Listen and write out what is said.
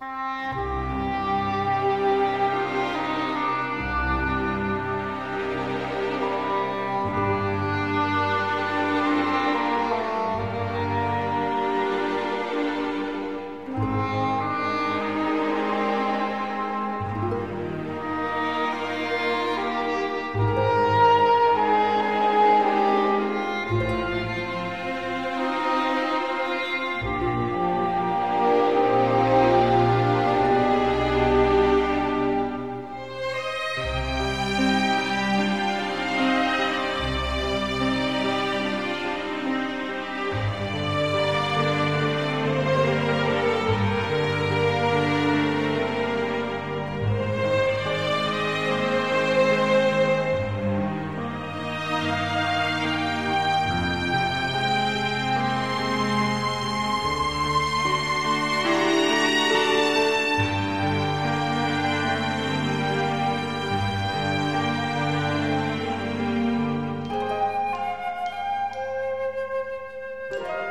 Bye. Bye.